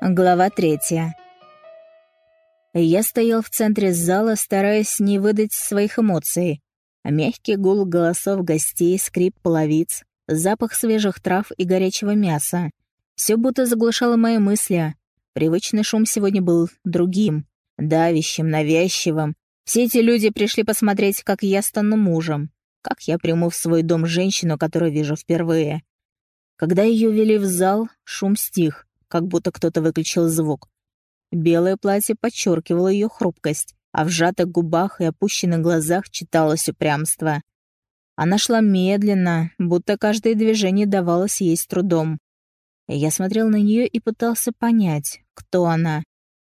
Глава третья. Я стоял в центре зала, стараясь не выдать своих эмоций. Мягкий гул голосов гостей, скрип половиц, запах свежих трав и горячего мяса. Все будто заглушало мои мысли. Привычный шум сегодня был другим, давящим, навязчивым. Все эти люди пришли посмотреть, как я стану мужем, как я приму в свой дом женщину, которую вижу впервые. Когда ее вели в зал, шум стих как будто кто-то выключил звук. Белое платье подчеркивало ее хрупкость, а в сжатых губах и опущенных глазах читалось упрямство. Она шла медленно, будто каждое движение давалось ей с трудом. Я смотрел на нее и пытался понять, кто она,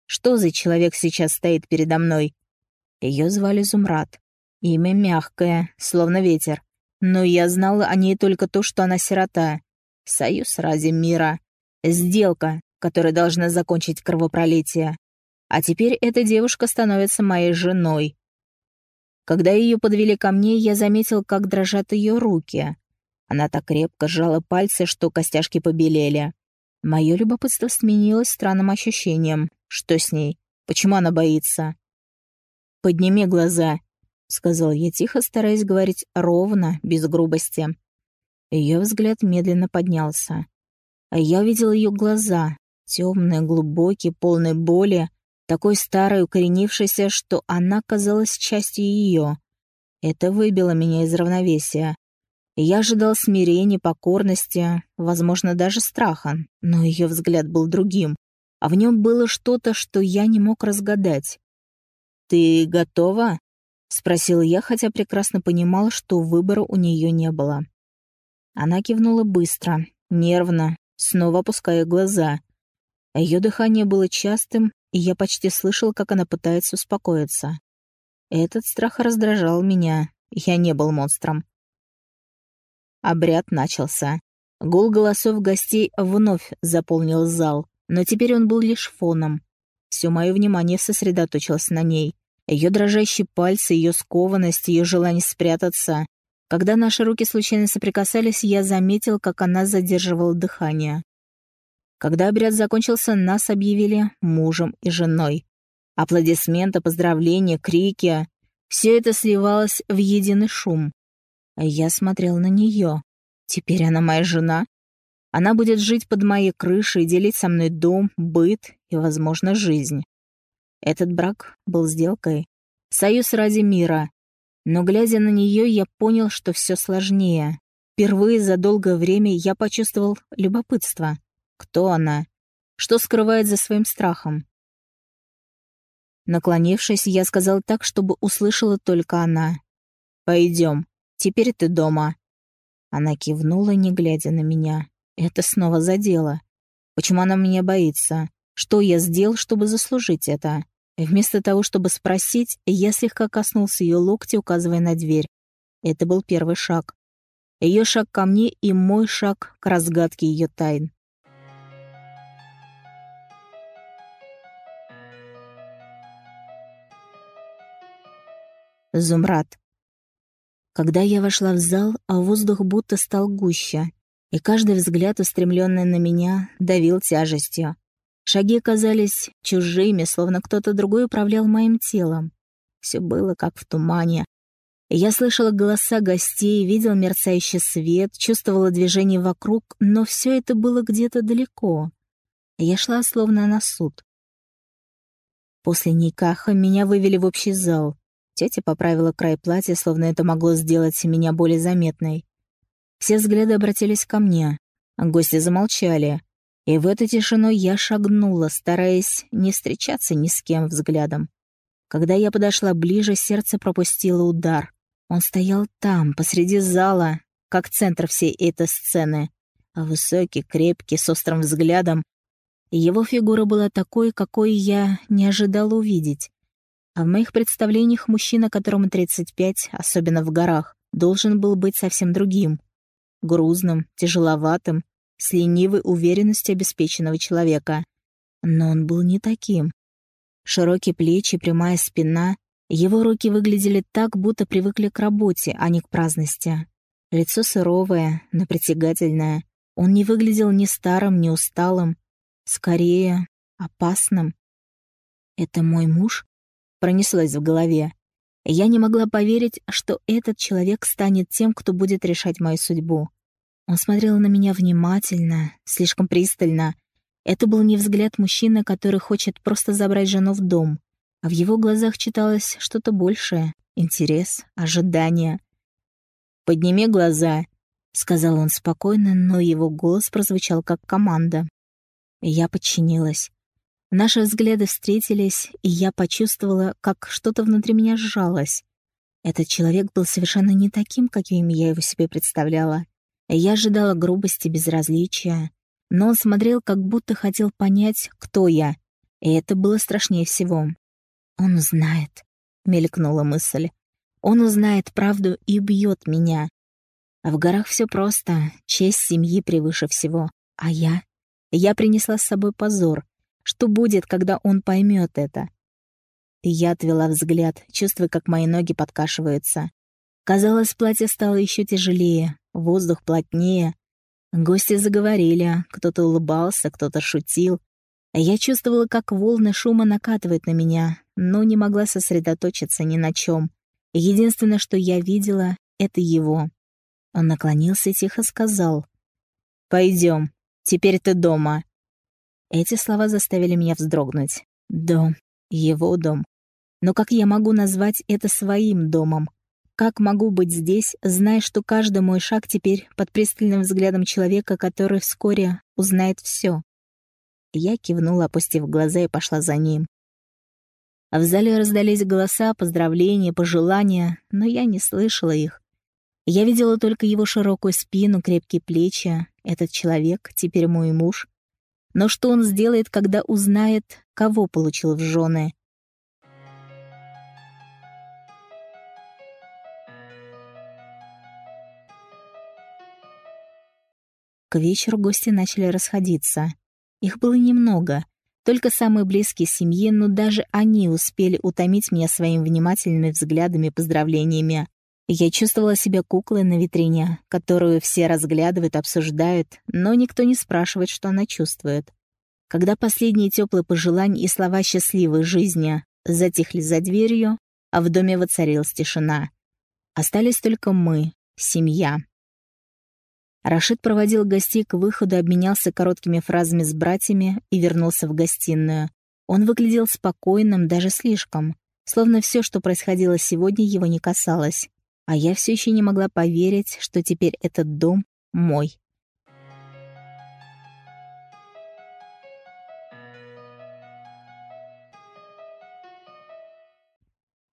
что за человек сейчас стоит передо мной. Ее звали Зумрад. Имя мягкое, словно ветер. Но я знал о ней только то, что она сирота. Союз ради мира. Сделка, которая должна закончить кровопролитие. А теперь эта девушка становится моей женой. Когда ее подвели ко мне, я заметил, как дрожат ее руки. Она так крепко сжала пальцы, что костяшки побелели. Мое любопытство сменилось странным ощущением. Что с ней? Почему она боится? «Подними глаза», — сказал я тихо, стараясь говорить ровно, без грубости. Ее взгляд медленно поднялся. А я видел ее глаза, темные, глубокие, полные боли, такой старой, укоренившейся, что она казалась частью ее. Это выбило меня из равновесия. Я ожидал смирения, покорности, возможно, даже страха, но ее взгляд был другим, а в нем было что-то, что я не мог разгадать. «Ты готова?» — спросил я, хотя прекрасно понимал, что выбора у нее не было. Она кивнула быстро, нервно, снова опуская глаза. Ее дыхание было частым, и я почти слышал, как она пытается успокоиться. Этот страх раздражал меня, я не был монстром. Обряд начался. Гул голосов гостей вновь заполнил зал, но теперь он был лишь фоном. Все мое внимание сосредоточилось на ней. Ее дрожащие пальцы, ее скованность, ее желание спрятаться, когда наши руки случайно соприкасались, я заметил, как она задерживала дыхание. Когда обряд закончился, нас объявили мужем и женой. Аплодисменты, поздравления, крики — все это сливалось в единый шум. Я смотрел на нее. Теперь она моя жена. Она будет жить под моей крышей, делить со мной дом, быт и, возможно, жизнь. Этот брак был сделкой. Союз ради мира, но, глядя на нее, я понял, что все сложнее. Впервые за долгое время я почувствовал любопытство. Кто она? Что скрывает за своим страхом? Наклонившись, я сказал так, чтобы услышала только она. «Пойдем, теперь ты дома». Она кивнула, не глядя на меня. Это снова задело. Почему она меня боится? Что я сделал, чтобы заслужить это? Вместо того, чтобы спросить, я слегка коснулся ее локтя, указывая на дверь. Это был первый шаг. Ее шаг ко мне и мой шаг к разгадке ее тайн. Зумрад. Когда я вошла в зал, а воздух будто стал гуще, и каждый взгляд, устремленный на меня, давил тяжестью. Шаги казались чужими, словно кто-то другой управлял моим телом. Все было как в тумане. Я слышала голоса гостей, видел мерцающий свет, чувствовала движение вокруг, но все это было где-то далеко. Я шла словно на суд. После Никаха меня вывели в общий зал. Тетя поправила край платья, словно это могло сделать меня более заметной. Все взгляды обратились ко мне. Гости замолчали. И в эту тишину я шагнула, стараясь не встречаться ни с кем взглядом. Когда я подошла ближе, сердце пропустило удар. Он стоял там, посреди зала, как центр всей этой сцены. Высокий, крепкий, с острым взглядом. Его фигура была такой, какой я не ожидала увидеть. А в моих представлениях мужчина, которому 35, особенно в горах, должен был быть совсем другим. Грузным, тяжеловатым, с ленивой уверенностью обеспеченного человека. Но он был не таким. Широкие плечи, прямая спина, его руки выглядели так, будто привыкли к работе, а не к праздности. Лицо сыровое, но притягательное. Он не выглядел ни старым, ни усталым. Скорее, опасным. «Это мой муж?» — пронеслось в голове. Я не могла поверить, что этот человек станет тем, кто будет решать мою судьбу. Он смотрел на меня внимательно, слишком пристально. Это был не взгляд мужчины, который хочет просто забрать жену в дом, а в его глазах читалось что-то большее — интерес, ожидание. «Подними глаза», — сказал он спокойно, но его голос прозвучал как команда. Я подчинилась. Наши взгляды встретились, и я почувствовала, как что-то внутри меня сжалось. Этот человек был совершенно не таким, каким я его себе представляла. Я ожидала грубости, безразличия, но он смотрел, как будто хотел понять, кто я, и это было страшнее всего. «Он узнает», — мелькнула мысль. «Он узнает правду и убьет меня». А в горах все просто, честь семьи превыше всего. А я? Я принесла с собой позор, что будет, когда он поймет это? Я отвела взгляд, чувствуя, как мои ноги подкашиваются. Казалось, платье стало еще тяжелее, воздух плотнее. Гости заговорили, кто-то улыбался, кто-то шутил. Я чувствовала, как волны шума накатывают на меня, но не могла сосредоточиться ни на чем. Единственное, что я видела, — это его. Он наклонился и тихо сказал. «Пойдем, теперь ты дома. Эти слова заставили меня вздрогнуть. Дом. Его дом. Но как я могу назвать это своим домом? Как могу быть здесь, зная, что каждый мой шаг теперь под пристальным взглядом человека, который вскоре узнает все? Я кивнула, опустив глаза, и пошла за ним. В зале раздались голоса, поздравления, пожелания, но я не слышала их. Я видела только его широкую спину, крепкие плечи. Этот человек, теперь мой муж, но что он сделает, когда узнает, кого получил в жены? К вечеру гости начали расходиться. Их было немного, только самые близкие семьи, но даже они успели утомить меня своими внимательными взглядами и поздравлениями. Я чувствовала себя куклой на витрине, которую все разглядывают, обсуждают, но никто не спрашивает, что она чувствует. Когда последние теплые пожелания и слова счастливой жизни затихли за дверью, а в доме воцарилась тишина. Остались только мы, семья. Рашид проводил гостей к выходу, обменялся короткими фразами с братьями и вернулся в гостиную. Он выглядел спокойным, даже слишком, словно все, что происходило сегодня, его не касалось а я все еще не могла поверить, что теперь этот дом мой.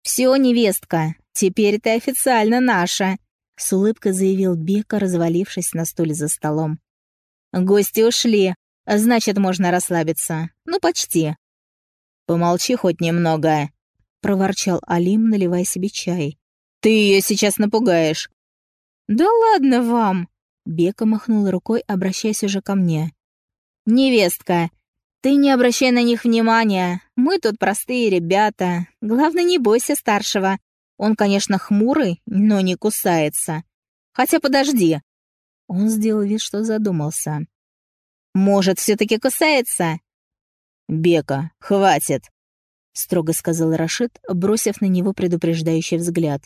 «Все, невестка, теперь ты официально наша», — с улыбкой заявил Бека, развалившись на стуле за столом. «Гости ушли, значит, можно расслабиться. Ну, почти». «Помолчи хоть немного», — проворчал Алим, наливая себе чай. Ты ее сейчас напугаешь». «Да ладно вам!» Бека махнула рукой, обращаясь уже ко мне. «Невестка, ты не обращай на них внимания. Мы тут простые ребята. Главное, не бойся старшего. Он, конечно, хмурый, но не кусается. Хотя подожди». Он сделал вид, что задумался. «Может, все-таки кусается?» «Бека, хватит!» — строго сказал Рашид, бросив на него предупреждающий взгляд.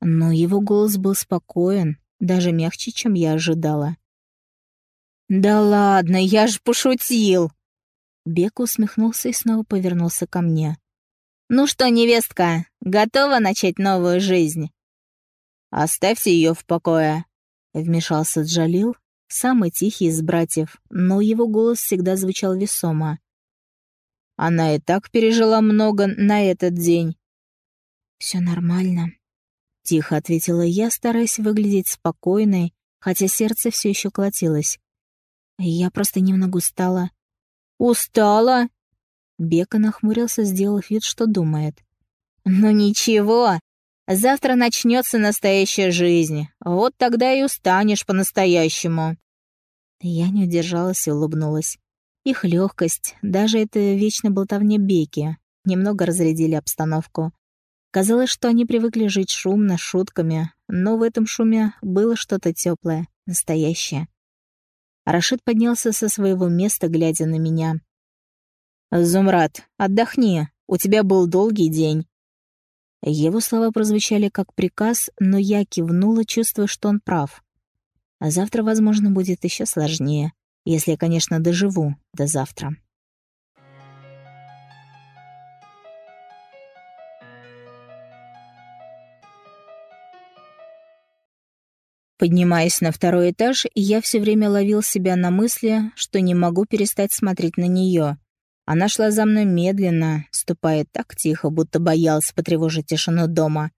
Но его голос был спокоен, даже мягче, чем я ожидала. «Да ладно, я ж пошутил!» Бек усмехнулся и снова повернулся ко мне. «Ну что, невестка, готова начать новую жизнь?» «Оставьте ее в покое», — вмешался Джалил, самый тихий из братьев, но его голос всегда звучал весомо. «Она и так пережила много на этот день». «Все нормально», — тихо ответила я, стараясь выглядеть спокойной, хотя сердце все еще колотилось. Я просто немного устала. «Устала?» Бека нахмурился, сделав вид, что думает. «Ну ничего, завтра начнется настоящая жизнь. Вот тогда и устанешь по-настоящему». Я не удержалась и улыбнулась. Их легкость, даже это вечно болтовня Беки, немного разрядили обстановку. Казалось, что они привыкли жить шумно, шутками, но в этом шуме было что-то теплое, настоящее. Рашид поднялся со своего места, глядя на меня. «Зумрад, отдохни, у тебя был долгий день». Его слова прозвучали как приказ, но я кивнула, чувствуя, что он прав. А завтра, возможно, будет еще сложнее, если конечно, доживу до завтра. Поднимаясь на второй этаж, я все время ловил себя на мысли, что не могу перестать смотреть на нее. Она шла за мной медленно, ступая так тихо, будто боялась потревожить тишину дома.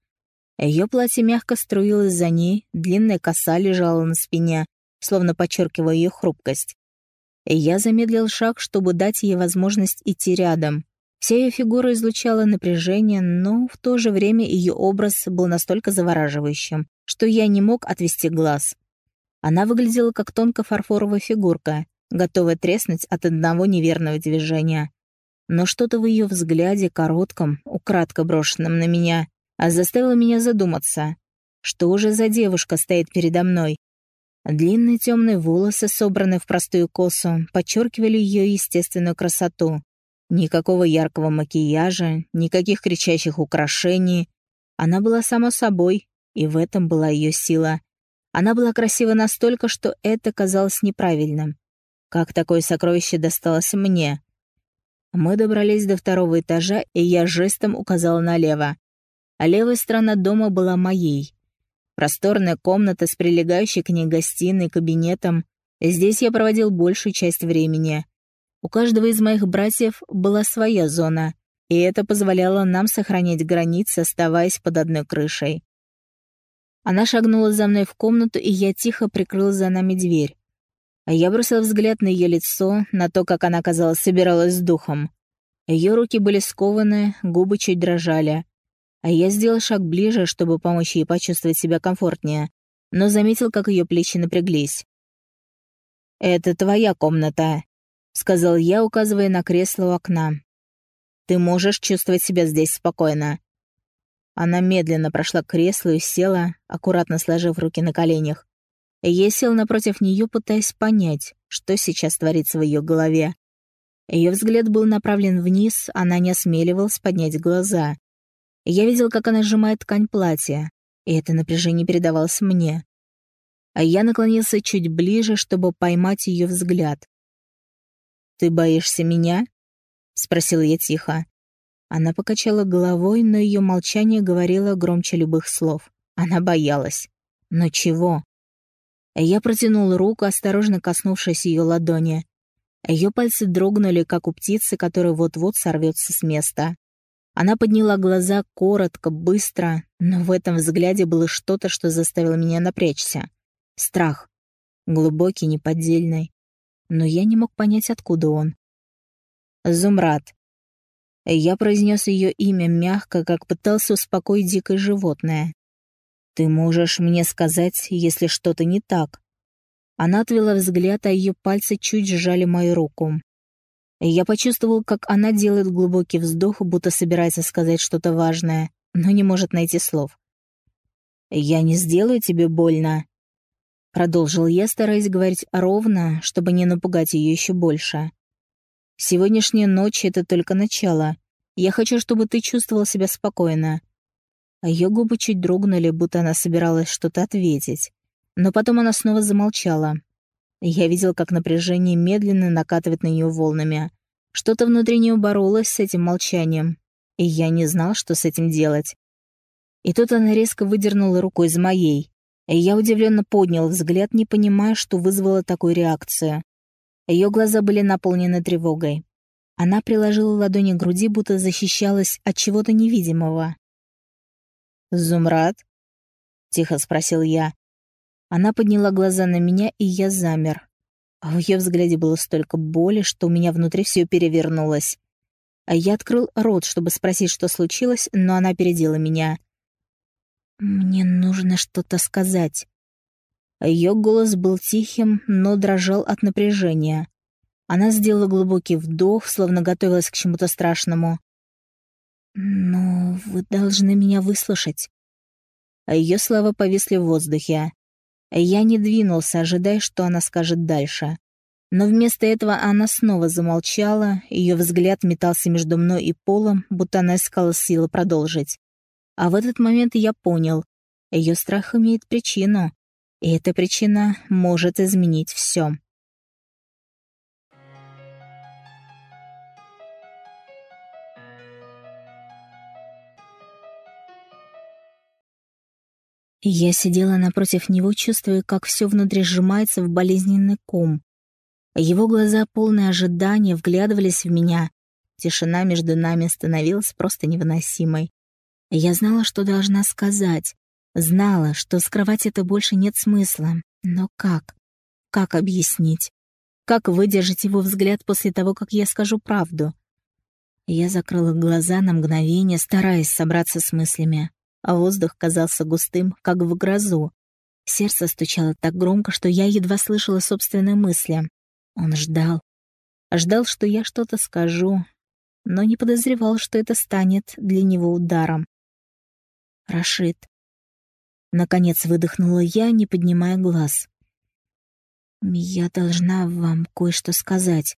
Ее платье мягко струилось за ней, длинная коса лежала на спине, словно подчеркивая ее хрупкость. Я замедлил шаг, чтобы дать ей возможность идти рядом. Вся ее фигура излучала напряжение, но в то же время ее образ был настолько завораживающим, что я не мог отвести глаз. Она выглядела как тонкая фарфоровая фигурка, готовая треснуть от одного неверного движения. Но что-то в ее взгляде, коротком, украдко брошенном на меня, а заставило меня задуматься. Что же за девушка стоит передо мной? Длинные темные волосы, собранные в простую косу, подчеркивали ее естественную красоту. Никакого яркого макияжа, никаких кричащих украшений. Она была сама собой, и в этом была ее сила. Она была красива настолько, что это казалось неправильным. Как такое сокровище досталось мне? Мы добрались до второго этажа, и я жестом указала налево. А левая сторона дома была моей. Просторная комната с прилегающей к ней гостиной, кабинетом. Здесь я проводил большую часть времени. У каждого из моих братьев была своя зона, и это позволяло нам сохранять границы, оставаясь под одной крышей. Она шагнула за мной в комнату, и я тихо прикрыл за нами дверь. А я бросил взгляд на ее лицо, на то, как она, казалось, собиралась с духом. Ее руки были скованы, губы чуть дрожали. А я сделал шаг ближе, чтобы помочь ей почувствовать себя комфортнее, но заметил, как ее плечи напряглись. «Это твоя комната», — сказал я, указывая на кресло у окна. «Ты можешь чувствовать себя здесь спокойно. Она медленно прошла к креслу и села, аккуратно сложив руки на коленях. Я сел напротив нее, пытаясь понять, что сейчас творится в ее голове. Ее взгляд был направлен вниз, она не осмеливалась поднять глаза. Я видел, как она сжимает ткань платья, и это напряжение передавалось мне. А я наклонился чуть ближе, чтобы поймать ее взгляд. «Ты боишься меня?» — спросил я тихо. Она покачала головой, но ее молчание говорило громче любых слов. Она боялась. Но чего? Я протянул руку, осторожно коснувшись ее ладони. Ее пальцы дрогнули, как у птицы, которая вот-вот сорвется с места. Она подняла глаза коротко, быстро, но в этом взгляде было что-то, что заставило меня напрячься. Страх. Глубокий, неподдельный. Но я не мог понять, откуда он. «Зумрад», я произнес ее имя мягко, как пытался успокоить дикое животное. «Ты можешь мне сказать, если что-то не так?» Она отвела взгляд, а ее пальцы чуть сжали мою руку. Я почувствовал, как она делает глубокий вздох, будто собирается сказать что-то важное, но не может найти слов. «Я не сделаю тебе больно», — продолжил я, стараясь говорить ровно, чтобы не напугать ее еще больше. Сегодняшняя ночь — это только начало. Я хочу, чтобы ты чувствовала себя спокойно». А ее губы чуть дрогнули, будто она собиралась что-то ответить. Но потом она снова замолчала. Я видел, как напряжение медленно накатывает на нее волнами. Что-то внутри нее боролось с этим молчанием. И я не знал, что с этим делать. И тут она резко выдернула руку из моей. И я удивленно поднял взгляд, не понимая, что вызвало такую реакцию. Ее глаза были наполнены тревогой. Она приложила ладони к груди, будто защищалась от чего-то невидимого. «Зумрад?» — тихо спросил я. Она подняла глаза на меня, и я замер. А в ее взгляде было столько боли, что у меня внутри все перевернулось. А я открыл рот, чтобы спросить, что случилось, но она опередила меня. «Мне нужно что-то сказать». Ее голос был тихим, но дрожал от напряжения. Она сделала глубокий вдох, словно готовилась к чему-то страшному. «Но вы должны меня выслушать». А ее слова повисли в воздухе. Я не двинулся, ожидая, что она скажет дальше. Но вместо этого она снова замолчала, ее взгляд метался между мной и полом, будто она искала силы продолжить. А в этот момент я понял, ее страх имеет причину, и эта причина может изменить все. Я сидела напротив него, чувствуя, как все внутри сжимается в болезненный ком. Его глаза, полные ожидания, вглядывались в меня. Тишина между нами становилась просто невыносимой. Я знала, что должна сказать. Знала, что скрывать это больше нет смысла. Но как? Как объяснить? Как выдержать его взгляд после того, как я скажу правду? Я закрыла глаза на мгновение, стараясь собраться с мыслями. А воздух казался густым, как в грозу. Сердце стучало так громко, что я едва слышала собственные мысли. Он ждал. Ждал, что я что-то скажу, но не подозревал, что это станет для него ударом. Рашид. Наконец выдохнула я, не поднимая глаз. «Я должна вам кое-что сказать».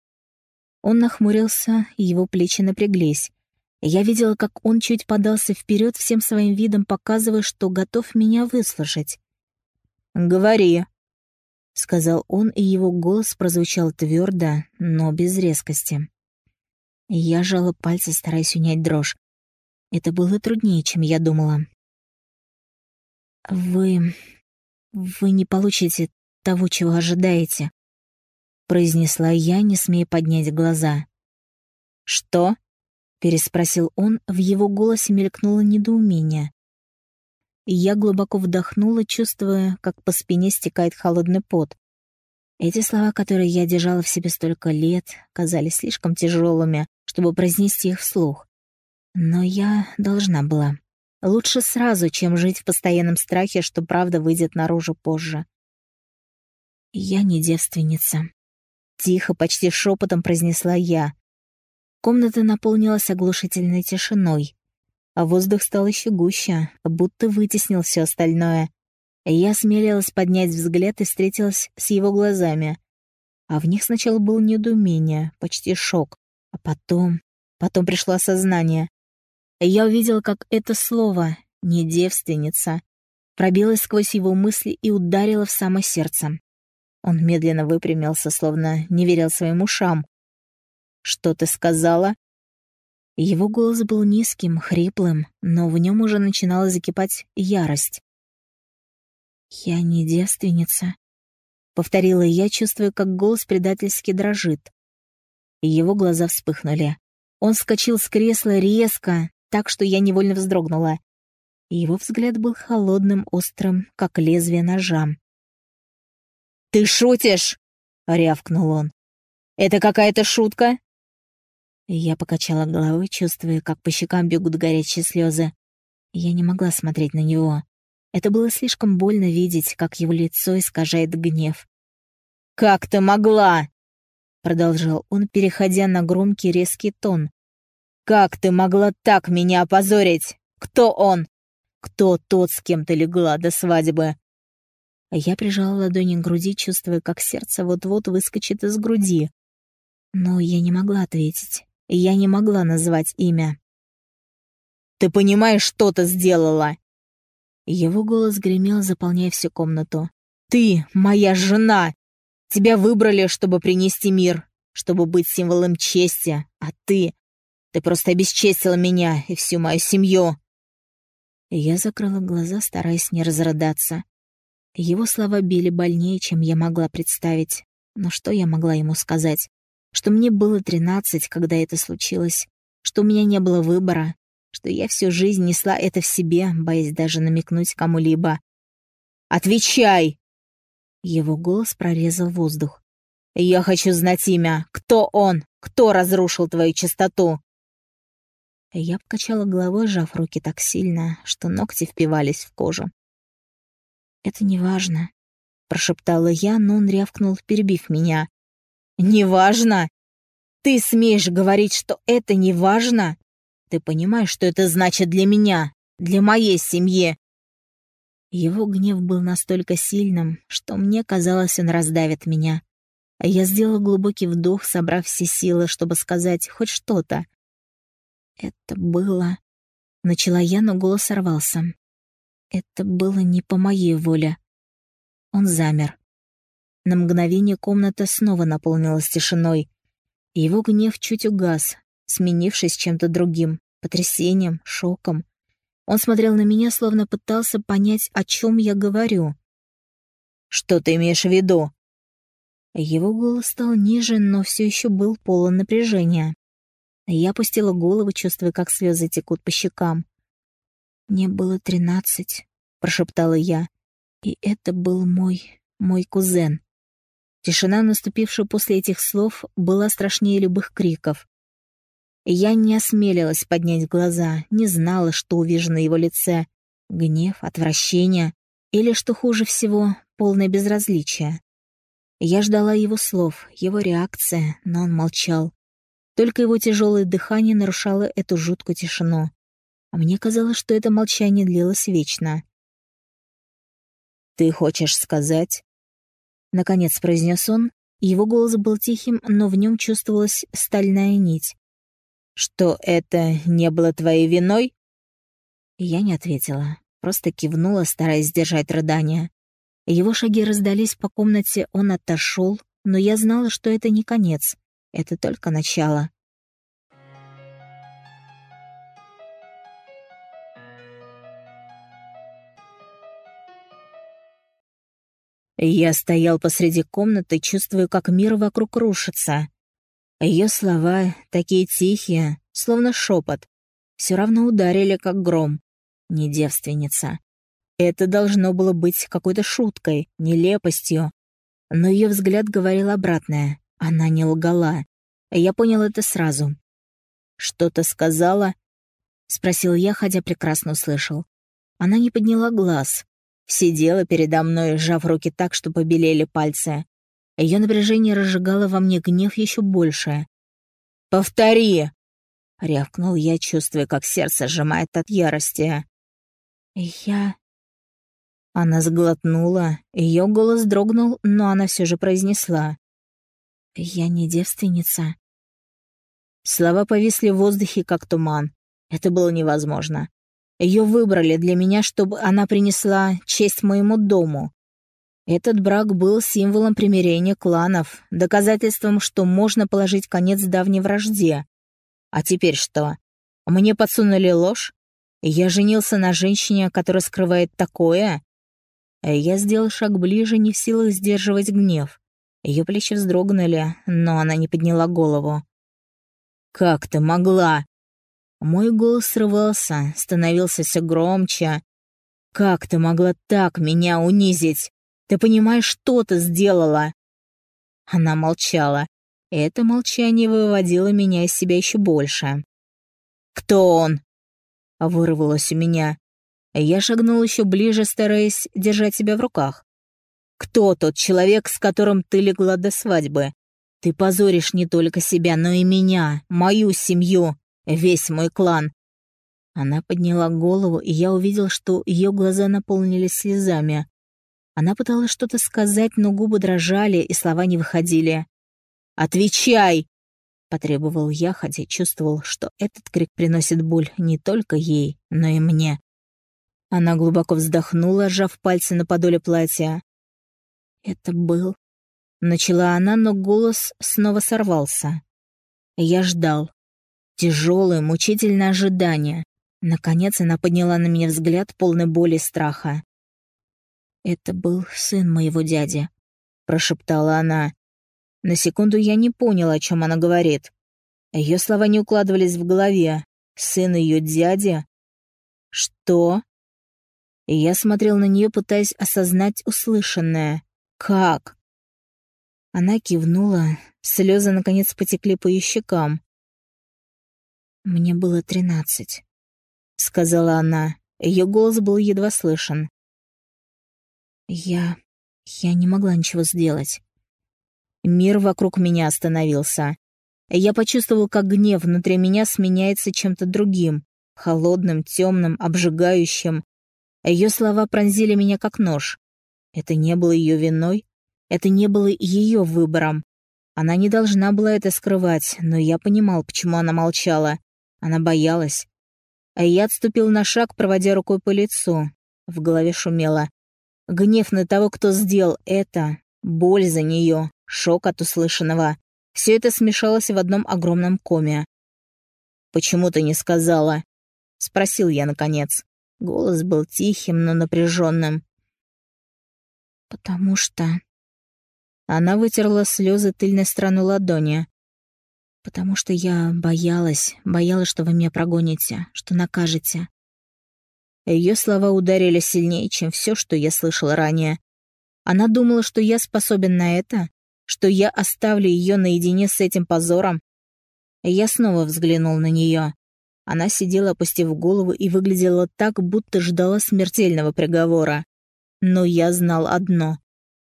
Он нахмурился, его плечи напряглись. Я видела, как он чуть подался вперед, всем своим видом показывая, что готов меня выслушать. «Говори», — сказал он, и его голос прозвучал твердо, но без резкости. Я жала пальцы, стараясь унять дрожь. Это было труднее, чем я думала. «Вы... вы не получите того, чего ожидаете», — произнесла я, не смея поднять глаза. «Что?» — переспросил он, в его голосе мелькнуло недоумение я глубоко вдохнула, чувствуя, как по спине стекает холодный пот. Эти слова, которые я держала в себе столько лет, казались слишком тяжелыми, чтобы произнести их вслух. Но я должна была. Лучше сразу, чем жить в постоянном страхе, что правда выйдет наружу позже. «Я не девственница», — тихо, почти шепотом произнесла я. Комната наполнилась оглушительной тишиной а воздух стал еще гуще, будто вытеснил все остальное. Я осмелилась поднять взгляд и встретилась с его глазами. А в них сначала было недоумение, почти шок, а потом... Потом пришло осознание. Я увидела, как это слово «не девственница» пробилось сквозь его мысли и ударило в самое сердце. Он медленно выпрямился, словно не верил своим ушам. «Что ты сказала?» Его голос был низким, хриплым, но в нем уже начинала закипать ярость. «Я не девственница», — повторила я, чувствуя, как голос предательски дрожит. Его глаза вспыхнули. Он вскочил с кресла резко, так что я невольно вздрогнула. Его взгляд был холодным, острым, как лезвие ножа. «Ты шутишь?» — рявкнул он. «Это какая-то шутка?» Я покачала головой, чувствуя, как по щекам бегут горячие слезы. Я не могла смотреть на него. Это было слишком больно видеть, как его лицо искажает гнев. «Как ты могла?» Продолжал он, переходя на громкий резкий тон. «Как ты могла так меня опозорить? Кто он? Кто тот, с кем ты легла до свадьбы?» Я прижала ладони к груди, чувствуя, как сердце вот-вот выскочит из груди. Но я не могла ответить я не могла назвать имя. «Ты понимаешь, что ты сделала?» Его голос гремел, заполняя всю комнату. «Ты моя жена! Тебя выбрали, чтобы принести мир, чтобы быть символом чести, а ты... Ты просто обесчестила меня и всю мою семью!» Я закрыла глаза, стараясь не разрыдаться. Его слова били больнее, чем я могла представить. Но что я могла ему сказать? Что мне было тринадцать, когда это случилось, что у меня не было выбора, что я всю жизнь несла это в себе, боясь даже намекнуть кому-либо. «Отвечай!» Его голос прорезал воздух. «Я хочу знать имя. Кто он? Кто разрушил твою чистоту?» Я покачала головой, сжав руки так сильно, что ногти впивались в кожу. «Это не важно», — прошептала я, но он рявкнул, перебив меня. «Неважно! Ты смеешь говорить, что это неважно? Ты понимаешь, что это значит для меня, для моей семьи?» Его гнев был настолько сильным, что мне казалось, он раздавит меня. Я сделала глубокий вдох, собрав все силы, чтобы сказать хоть что-то. Это было... Начала я, но голос сорвался. Это было не по моей воле. Он замер. На мгновение комната снова наполнилась тишиной. Его гнев чуть угас, сменившись чем-то другим, потрясением, шоком. Он смотрел на меня, словно пытался понять, о чем я говорю. «Что ты имеешь в виду?» Его голос стал ниже, но все еще был полон напряжения. Я опустила голову, чувствуя, как слезы текут по щекам. «Мне было тринадцать», — прошептала я, — «и это был мой, мой кузен». Тишина, наступившая после этих слов, была страшнее любых криков. Я не осмелилась поднять глаза, не знала, что увижу на его лице. Гнев, отвращение или, что хуже всего, полное безразличие. Я ждала его слов, его реакции, но он молчал. Только его тяжелое дыхание нарушало эту жуткую тишину. А мне казалось, что это молчание длилось вечно. «Ты хочешь сказать?» Наконец произнес он, его голос был тихим, но в нем чувствовалась стальная нить. «Что это не было твоей виной?» Я не ответила, просто кивнула, стараясь сдержать рыдания. Его шаги раздались по комнате, он отошел, но я знала, что это не конец, это только начало. Я стоял посреди комнаты, чувствуя, как мир вокруг рушится. Ее слова, такие тихие, словно шепот, все равно ударили, как гром. Не девственница. Это должно было быть какой-то шуткой, нелепостью. Но ее взгляд говорил обратное. Она не лгала. Я понял это сразу. «Что-то сказала?» — спросил я, хотя прекрасно услышал. Она не подняла глаз, Сидела передо мной, сжав руки так, что побелели пальцы. Ее напряжение разжигало во мне гнев еще больше. «Повтори!» — рявкнул я, чувствуя, как сердце сжимает от ярости. «Я...» Она сглотнула, ее голос дрогнул, но она все же произнесла. «Я не девственница». Слова повисли в воздухе, как туман. Это было невозможно. Ее выбрали для меня, чтобы она принесла честь моему дому. Этот брак был символом примирения кланов, доказательством, что можно положить конец давней вражде. А теперь что? Мне подсунули ложь? Я женился на женщине, которая скрывает такое? Я сделал шаг ближе, не в силах сдерживать гнев. Ее плечи вздрогнули, но она не подняла голову. «Как ты могла?» Мой голос срывался, становился все громче. «Как ты могла так меня унизить? Ты понимаешь, что ты сделала?» Она молчала. Это молчание выводило меня из себя еще больше. «Кто он?» — вырвалось у меня. Я шагнул еще ближе, стараясь держать себя в руках. «Кто тот человек, с которым ты легла до свадьбы? Ты позоришь не только себя, но и меня, мою семью весь мой клан». Она подняла голову, и я увидел, что ее глаза наполнились слезами. Она пыталась что-то сказать, но губы дрожали, и слова не выходили. «Отвечай!» — потребовал я, хотя чувствовал, что этот крик приносит боль не только ей, но и мне. Она глубоко вздохнула, сжав пальцы на подоле платья. «Это был...» Начала она, но голос снова сорвался. Я ждал. Тяжелое, мучительное ожидание. Наконец она подняла на меня взгляд, полный боли и страха. «Это был сын моего дяди», — прошептала она. На секунду я не понял, о чем она говорит. Ее слова не укладывались в голове. Сын ее дяди? Что? И я смотрел на нее, пытаясь осознать услышанное. Как? Она кивнула, слезы наконец потекли по ее щекам. «Мне было тринадцать», — сказала она. Ее голос был едва слышен. «Я... я не могла ничего сделать». Мир вокруг меня остановился. Я почувствовал, как гнев внутри меня сменяется чем-то другим, холодным, темным, обжигающим. Ее слова пронзили меня как нож. Это не было ее виной, это не было ее выбором. Она не должна была это скрывать, но я понимал, почему она молчала. Она боялась. А я отступил на шаг, проводя рукой по лицу. В голове шумело. Гнев на того, кто сделал это, боль за нее, шок от услышанного. Все это смешалось в одном огромном коме. «Почему ты не сказала?» — спросил я наконец. Голос был тихим, но напряженным. «Потому что...» Она вытерла слезы тыльной стороной ладони. «Потому что я боялась, боялась, что вы меня прогоните, что накажете». Ее слова ударили сильнее, чем все, что я слышала ранее. Она думала, что я способен на это, что я оставлю ее наедине с этим позором. Я снова взглянул на нее. Она сидела, опустив голову, и выглядела так, будто ждала смертельного приговора. Но я знал одно.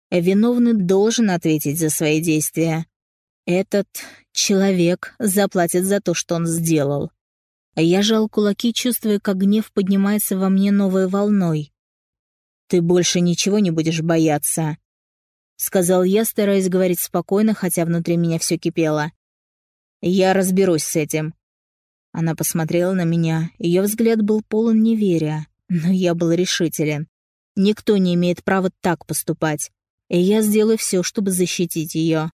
Виновный должен ответить за свои действия. Этот человек заплатит за то, что он сделал. Я жал кулаки, чувствуя, как гнев поднимается во мне новой волной. «Ты больше ничего не будешь бояться», — сказал я, стараясь говорить спокойно, хотя внутри меня все кипело. «Я разберусь с этим». Она посмотрела на меня, ее взгляд был полон неверия, но я был решителен. Никто не имеет права так поступать и я сделаю все, чтобы защитить ее.